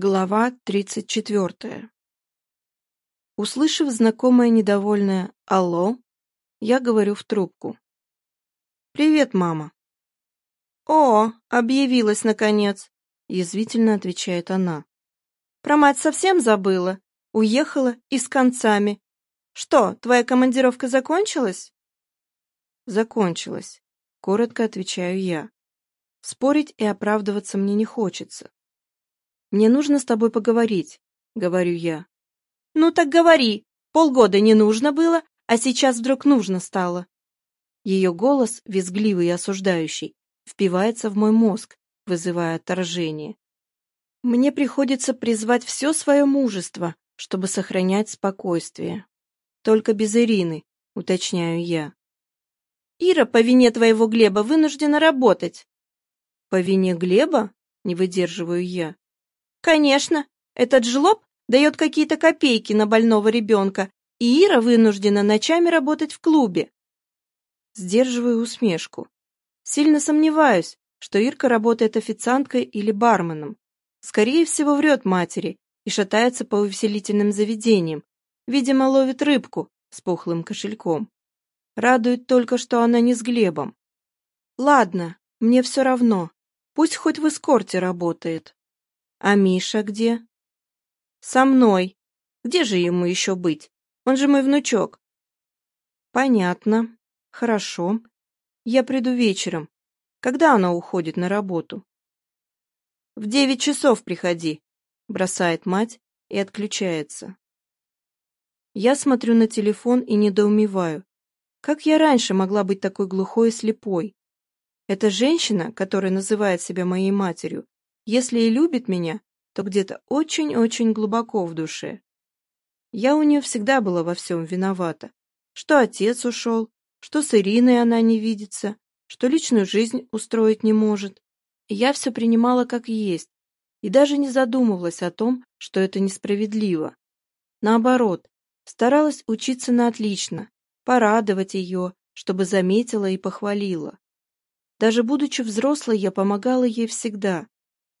Глава 34. Услышав знакомое недовольное «Алло», я говорю в трубку. «Привет, мама». «О, объявилась, наконец», — язвительно отвечает она. «Про мать совсем забыла. Уехала и с концами. Что, твоя командировка закончилась?» «Закончилась», — коротко отвечаю я. Спорить и оправдываться мне не хочется. Мне нужно с тобой поговорить, говорю я. Ну так говори. Полгода не нужно было, а сейчас вдруг нужно стало. Ее голос, визгливый и осуждающий, впивается в мой мозг, вызывая отторжение. Мне приходится призвать все свое мужество, чтобы сохранять спокойствие. Только без Ирины, уточняю я. Ира по вине твоего Глеба вынуждена работать. По вине Глеба? Не выдерживаю я. Конечно, этот жлоб дает какие-то копейки на больного ребенка, и Ира вынуждена ночами работать в клубе. Сдерживаю усмешку. Сильно сомневаюсь, что Ирка работает официанткой или барменом. Скорее всего, врет матери и шатается по увеселительным заведениям. Видимо, ловит рыбку с пухлым кошельком. Радует только, что она не с Глебом. Ладно, мне все равно. Пусть хоть в эскорте работает. А Миша где? Со мной. Где же ему еще быть? Он же мой внучок. Понятно. Хорошо. Я приду вечером. Когда она уходит на работу? В девять часов приходи, бросает мать и отключается. Я смотрю на телефон и недоумеваю. Как я раньше могла быть такой глухой и слепой? Эта женщина, которая называет себя моей матерью, если и любит меня, то где-то очень-очень глубоко в душе. Я у нее всегда была во всем виновата. Что отец ушел, что с Ириной она не видится, что личную жизнь устроить не может. я все принимала как есть, и даже не задумывалась о том, что это несправедливо. Наоборот, старалась учиться на отлично, порадовать ее, чтобы заметила и похвалила. Даже будучи взрослой, я помогала ей всегда,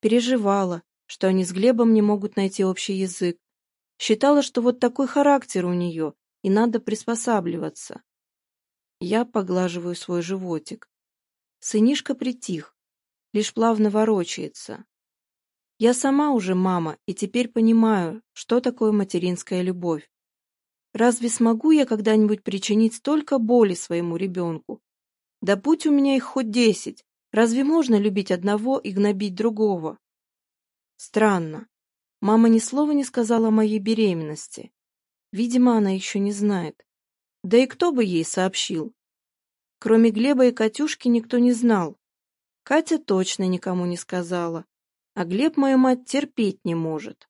переживала, что они с Глебом не могут найти общий язык. Считала, что вот такой характер у нее, и надо приспосабливаться. Я поглаживаю свой животик. Сынишка притих, лишь плавно ворочается. Я сама уже мама, и теперь понимаю, что такое материнская любовь. Разве смогу я когда-нибудь причинить столько боли своему ребенку? Да будь у меня их хоть десять, Разве можно любить одного и гнобить другого? Странно. Мама ни слова не сказала о моей беременности. Видимо, она еще не знает. Да и кто бы ей сообщил? Кроме Глеба и Катюшки никто не знал. Катя точно никому не сказала. А Глеб мою мать терпеть не может.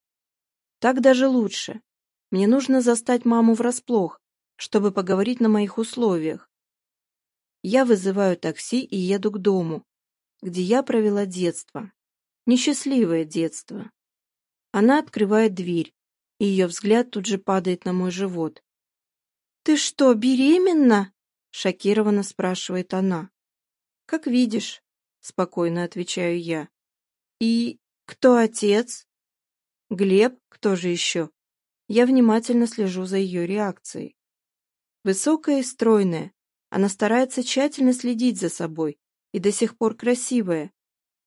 Так даже лучше. Мне нужно застать маму врасплох, чтобы поговорить на моих условиях. Я вызываю такси, и еду к дому, где я провела детство. Несчастливое детство. Она открывает дверь, и ее взгляд тут же падает на мой живот. «Ты что, беременна?» — шокированно спрашивает она. «Как видишь», — спокойно отвечаю я. «И кто отец?» «Глеб, кто же еще?» Я внимательно слежу за ее реакцией. Высокая и стройная, она старается тщательно следить за собой и до сих пор красивая,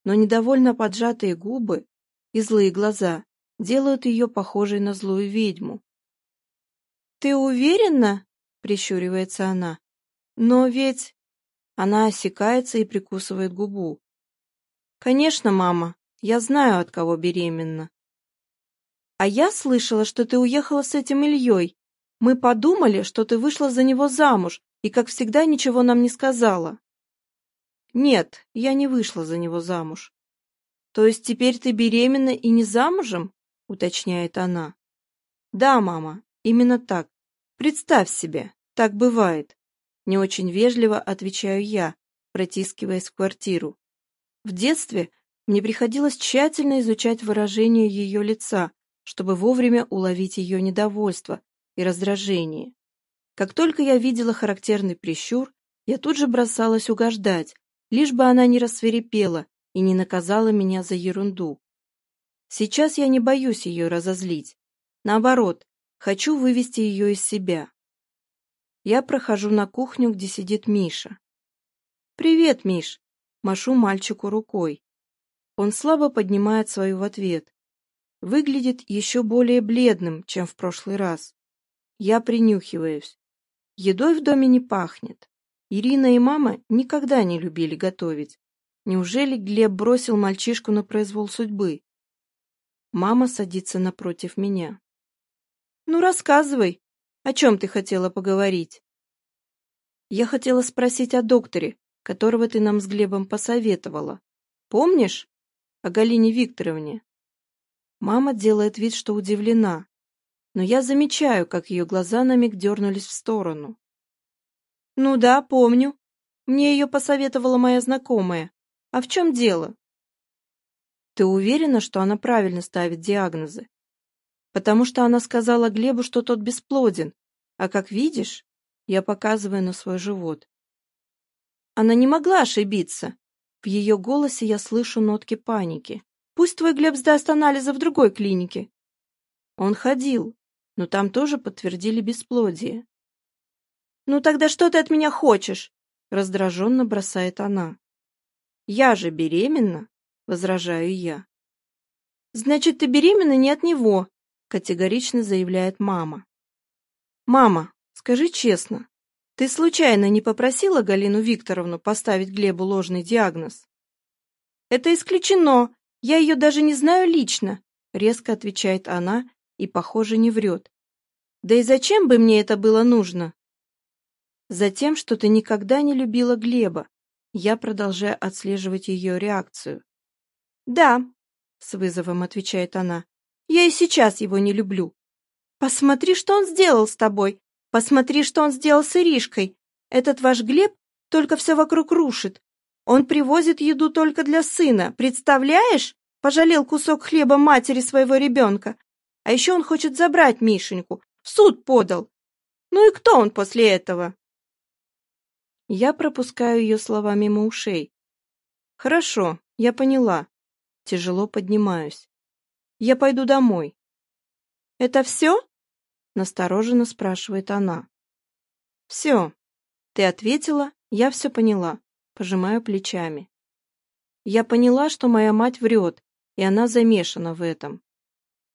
но недовольно поджатые губы и злые глаза делают ее похожей на злую ведьму. «Ты уверена?» — прищуривается она. «Но ведь...» Она осекается и прикусывает губу. «Конечно, мама, я знаю, от кого беременна». «А я слышала, что ты уехала с этим Ильей. Мы подумали, что ты вышла за него замуж, и, как всегда, ничего нам не сказала. Нет, я не вышла за него замуж. То есть теперь ты беременна и не замужем? уточняет она. Да, мама, именно так. Представь себе, так бывает. Не очень вежливо отвечаю я, протискиваясь в квартиру. В детстве мне приходилось тщательно изучать выражение ее лица, чтобы вовремя уловить ее недовольство и раздражение. Как только я видела характерный прищур, я тут же бросалась угождать, лишь бы она не рассверепела и не наказала меня за ерунду. Сейчас я не боюсь ее разозлить. Наоборот, хочу вывести ее из себя. Я прохожу на кухню, где сидит Миша. «Привет, Миш!» — машу мальчику рукой. Он слабо поднимает свою в ответ. Выглядит еще более бледным, чем в прошлый раз. Я принюхиваюсь. Едой в доме не пахнет. Ирина и мама никогда не любили готовить. Неужели Глеб бросил мальчишку на произвол судьбы? Мама садится напротив меня. «Ну, рассказывай, о чем ты хотела поговорить?» «Я хотела спросить о докторе, которого ты нам с Глебом посоветовала. Помнишь? О Галине Викторовне?» Мама делает вид, что удивлена, но я замечаю, как ее глаза на миг дернулись в сторону. «Ну да, помню. Мне ее посоветовала моя знакомая. А в чем дело?» «Ты уверена, что она правильно ставит диагнозы? Потому что она сказала Глебу, что тот бесплоден, а как видишь, я показываю на свой живот. Она не могла ошибиться. В ее голосе я слышу нотки паники. Пусть твой Глеб сдаст анализы в другой клинике. Он ходил, но там тоже подтвердили бесплодие. «Ну тогда что ты от меня хочешь?» — раздраженно бросает она. «Я же беременна!» — возражаю я. «Значит, ты беременна не от него!» — категорично заявляет мама. «Мама, скажи честно, ты случайно не попросила Галину Викторовну поставить Глебу ложный диагноз?» «Это исключено! Я ее даже не знаю лично!» — резко отвечает она, и, похоже, не врет. Да и зачем бы мне это было нужно? Затем, что ты никогда не любила Глеба. Я продолжаю отслеживать ее реакцию. Да, с вызовом отвечает она. Я и сейчас его не люблю. Посмотри, что он сделал с тобой. Посмотри, что он сделал с Иришкой. Этот ваш Глеб только все вокруг рушит. Он привозит еду только для сына. Представляешь? Пожалел кусок хлеба матери своего ребенка. А еще он хочет забрать Мишеньку. В суд подал. Ну и кто он после этого? Я пропускаю ее слова мимо ушей. Хорошо, я поняла. Тяжело поднимаюсь. Я пойду домой. Это все? Настороженно спрашивает она. Все. Ты ответила, я все поняла. Пожимаю плечами. Я поняла, что моя мать врет, и она замешана в этом.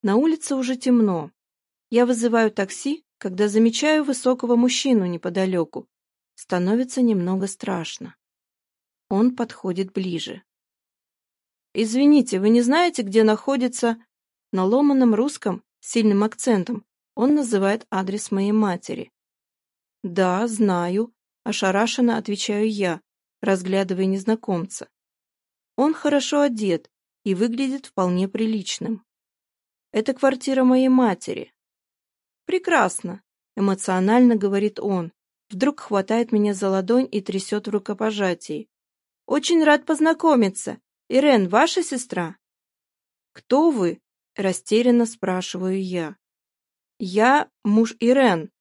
На улице уже темно. Я вызываю такси, когда замечаю высокого мужчину неподалеку. Становится немного страшно. Он подходит ближе. «Извините, вы не знаете, где находится...» На ломаном русском, с сильным акцентом, он называет адрес моей матери. «Да, знаю», — ошарашенно отвечаю я, разглядывая незнакомца. Он хорошо одет и выглядит вполне приличным. Это квартира моей матери. Прекрасно, эмоционально говорит он. Вдруг хватает меня за ладонь и трясет в рукопожатии. Очень рад познакомиться. Ирен, ваша сестра? Кто вы? Растерянно спрашиваю я. Я муж Ирен.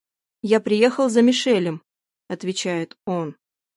Я приехал за Мишелем, отвечает он.